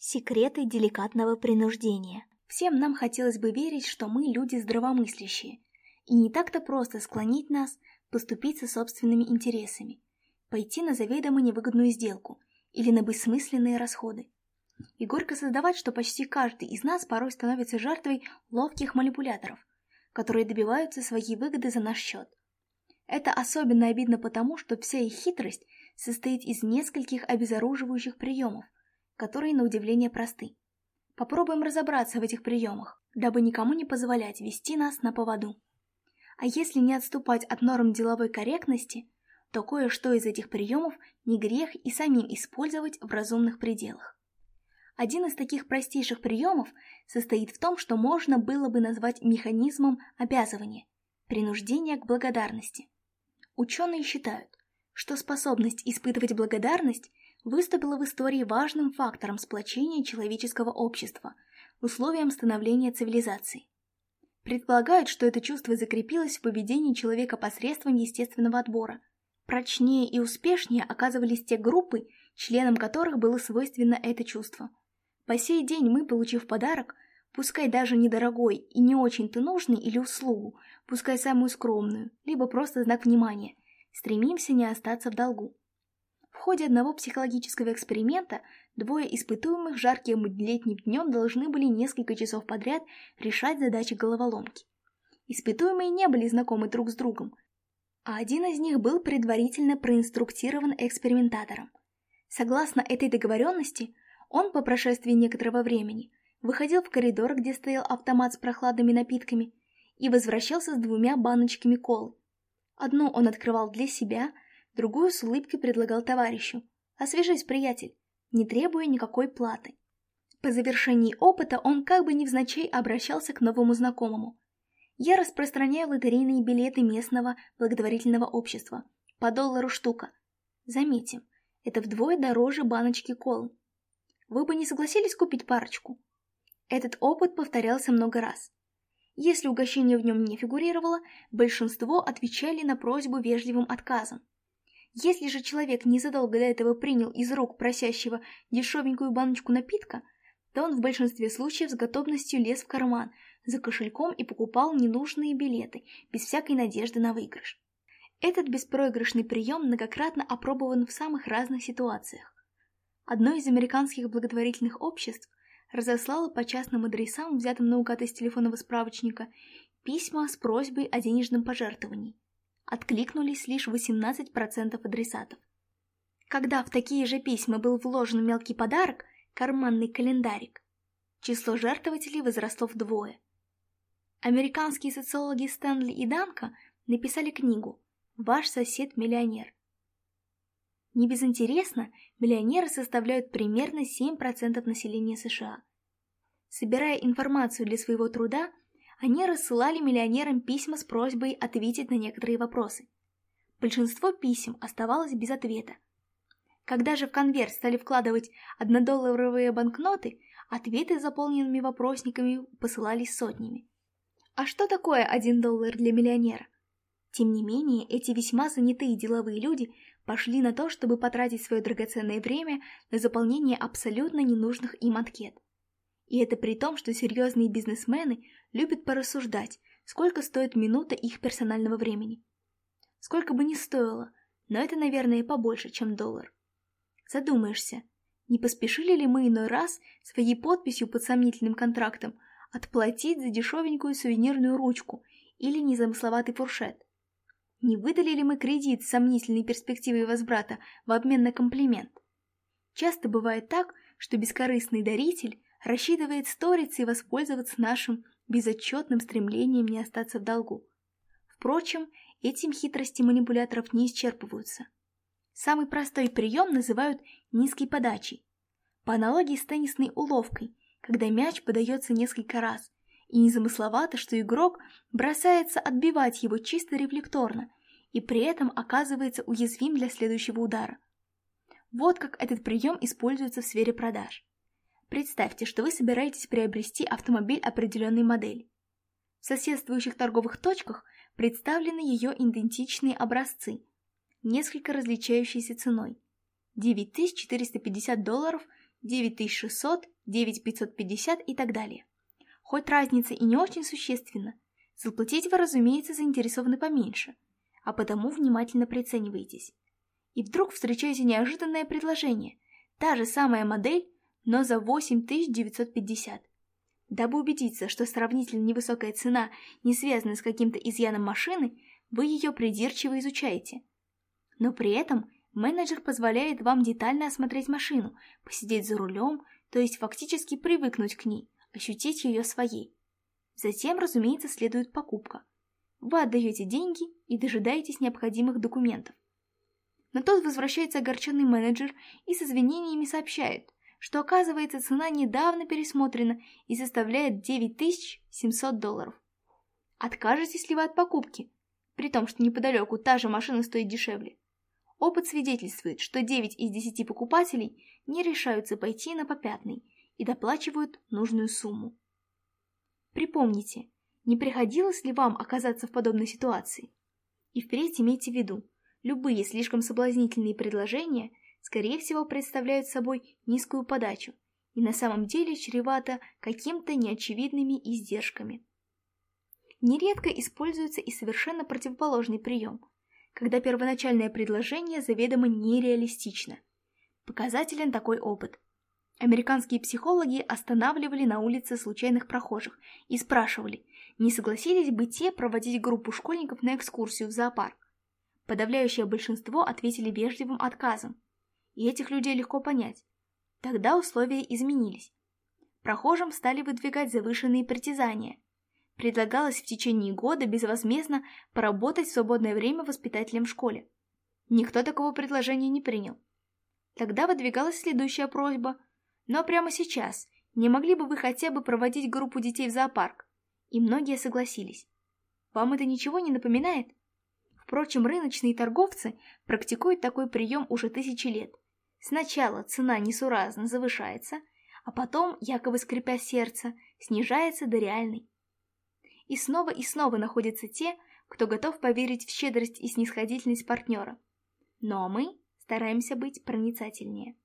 Секреты деликатного принуждения. Всем нам хотелось бы верить, что мы люди здравомыслящие, и не так-то просто склонить нас поступиться собственными интересами, пойти на заведомо невыгодную сделку или на бессмысленные расходы. И горько создавать, что почти каждый из нас порой становится жертвой ловких манипуляторов, которые добиваются своей выгоды за наш счет. Это особенно обидно потому, что вся их хитрость состоит из нескольких обезоруживающих приемов – которые на удивление просты. Попробуем разобраться в этих приемах, дабы никому не позволять вести нас на поводу. А если не отступать от норм деловой корректности, то кое-что из этих приемов не грех и самим использовать в разумных пределах. Один из таких простейших приемов состоит в том, что можно было бы назвать механизмом обязывания, принуждение к благодарности. Ученые считают, что способность испытывать благодарность выступила в истории важным фактором сплочения человеческого общества, условием становления цивилизаций. Предполагают, что это чувство закрепилось в поведении человека посредством естественного отбора. Прочнее и успешнее оказывались те группы, членам которых было свойственно это чувство. По сей день мы, получив подарок, пускай даже недорогой и не очень-то нужный или услугу, пускай самую скромную, либо просто знак внимания, стремимся не остаться в долгу. В ходе одного психологического эксперимента двое испытуемых жарким летним днем должны были несколько часов подряд решать задачи головоломки. Испытуемые не были знакомы друг с другом, а один из них был предварительно проинструктирован экспериментатором. Согласно этой договоренности, он по прошествии некоторого времени выходил в коридор, где стоял автомат с прохладными напитками, и возвращался с двумя баночками колы. Одну он открывал для себя – Другую с улыбкой предлагал товарищу. «Освежись, приятель, не требуя никакой платы». По завершении опыта он как бы невзначай обращался к новому знакомому. «Я распространяю лотерейные билеты местного благотворительного общества. По доллару штука. Заметим, это вдвое дороже баночки кол. Вы бы не согласились купить парочку?» Этот опыт повторялся много раз. Если угощение в нем не фигурировало, большинство отвечали на просьбу вежливым отказом. Если же человек незадолго до этого принял из рук просящего дешевенькую баночку напитка, то он в большинстве случаев с готовностью лез в карман за кошельком и покупал ненужные билеты, без всякой надежды на выигрыш. Этот беспроигрышный прием многократно опробован в самых разных ситуациях. Одно из американских благотворительных обществ разослало по частным адресам, взятым наугад из телефонного справочника, письма с просьбой о денежном пожертвовании откликнулись лишь 18% адресатов. Когда в такие же письма был вложен мелкий подарок, карманный календарик, число жертвователей возросло вдвое. Американские социологи Стэнли и Данка написали книгу «Ваш сосед – миллионер». Не безинтересно, миллионеры составляют примерно 7% населения США. Собирая информацию для своего труда – они рассылали миллионерам письма с просьбой ответить на некоторые вопросы. Большинство писем оставалось без ответа. Когда же в конверт стали вкладывать однодолларовые банкноты, ответы с заполненными вопросниками посылались сотнями. А что такое один доллар для миллионера? Тем не менее, эти весьма занятые деловые люди пошли на то, чтобы потратить свое драгоценное время на заполнение абсолютно ненужных им анкет. И это при том, что серьезные бизнесмены любят порассуждать, сколько стоит минута их персонального времени. Сколько бы ни стоило, но это, наверное, побольше, чем доллар. Задумаешься, не поспешили ли мы иной раз своей подписью под сомнительным контрактом отплатить за дешевенькую сувенирную ручку или незамысловатый фуршет? Не выдали ли мы кредит с сомнительной перспективой возврата в обмен на комплимент? Часто бывает так, что бескорыстный даритель рассчитывает сториться и воспользоваться нашим безотчетным стремлением не остаться в долгу. Впрочем, этим хитрости манипуляторов не исчерпываются. Самый простой прием называют низкой подачей, по аналогии с теннисной уловкой, когда мяч подается несколько раз, и незамысловато, что игрок бросается отбивать его чисто рефлекторно и при этом оказывается уязвим для следующего удара. Вот как этот прием используется в сфере продаж. Представьте, что вы собираетесь приобрести автомобиль определенной модели. В соседствующих торговых точках представлены ее идентичные образцы, несколько различающиеся ценой. 9450 долларов, 9600, 9550 и так далее. Хоть разница и не очень существенна, заплатить вы, разумеется, заинтересованы поменьше, а потому внимательно приценивайтесь. И вдруг встречаете неожиданное предложение. Та же самая модель, но за 8950. Дабы убедиться, что сравнительно невысокая цена не связана с каким-то изъяном машины, вы ее придирчиво изучаете. Но при этом менеджер позволяет вам детально осмотреть машину, посидеть за рулем, то есть фактически привыкнуть к ней, ощутить ее своей. Затем, разумеется, следует покупка. Вы отдаете деньги и дожидаетесь необходимых документов. Но тот возвращается огорченный менеджер и с извинениями сообщает – что, оказывается, цена недавно пересмотрена и составляет 9700 долларов. Откажетесь ли вы от покупки, при том, что неподалеку та же машина стоит дешевле? Опыт свидетельствует, что 9 из 10 покупателей не решаются пойти на попятный и доплачивают нужную сумму. Припомните, не приходилось ли вам оказаться в подобной ситуации? И впредь имейте в виду, любые слишком соблазнительные предложения скорее всего, представляют собой низкую подачу и на самом деле чревато каким-то неочевидными издержками. Нередко используется и совершенно противоположный прием, когда первоначальное предложение заведомо нереалистично. Показателен такой опыт. Американские психологи останавливали на улице случайных прохожих и спрашивали, не согласились бы те проводить группу школьников на экскурсию в зоопарк. Подавляющее большинство ответили вежливым отказом, и этих людей легко понять. Тогда условия изменились. Прохожим стали выдвигать завышенные притязания. Предлагалось в течение года безвозмездно поработать в свободное время воспитателем в школе. Никто такого предложения не принял. Тогда выдвигалась следующая просьба. Но прямо сейчас не могли бы вы хотя бы проводить группу детей в зоопарк? И многие согласились. Вам это ничего не напоминает? Впрочем, рыночные торговцы практикуют такой прием уже тысячи лет – Сначала цена несуразно завышается, а потом, якобы скрипя сердце, снижается до реальной. И снова и снова находятся те, кто готов поверить в щедрость и снисходительность партнера. Но мы стараемся быть проницательнее.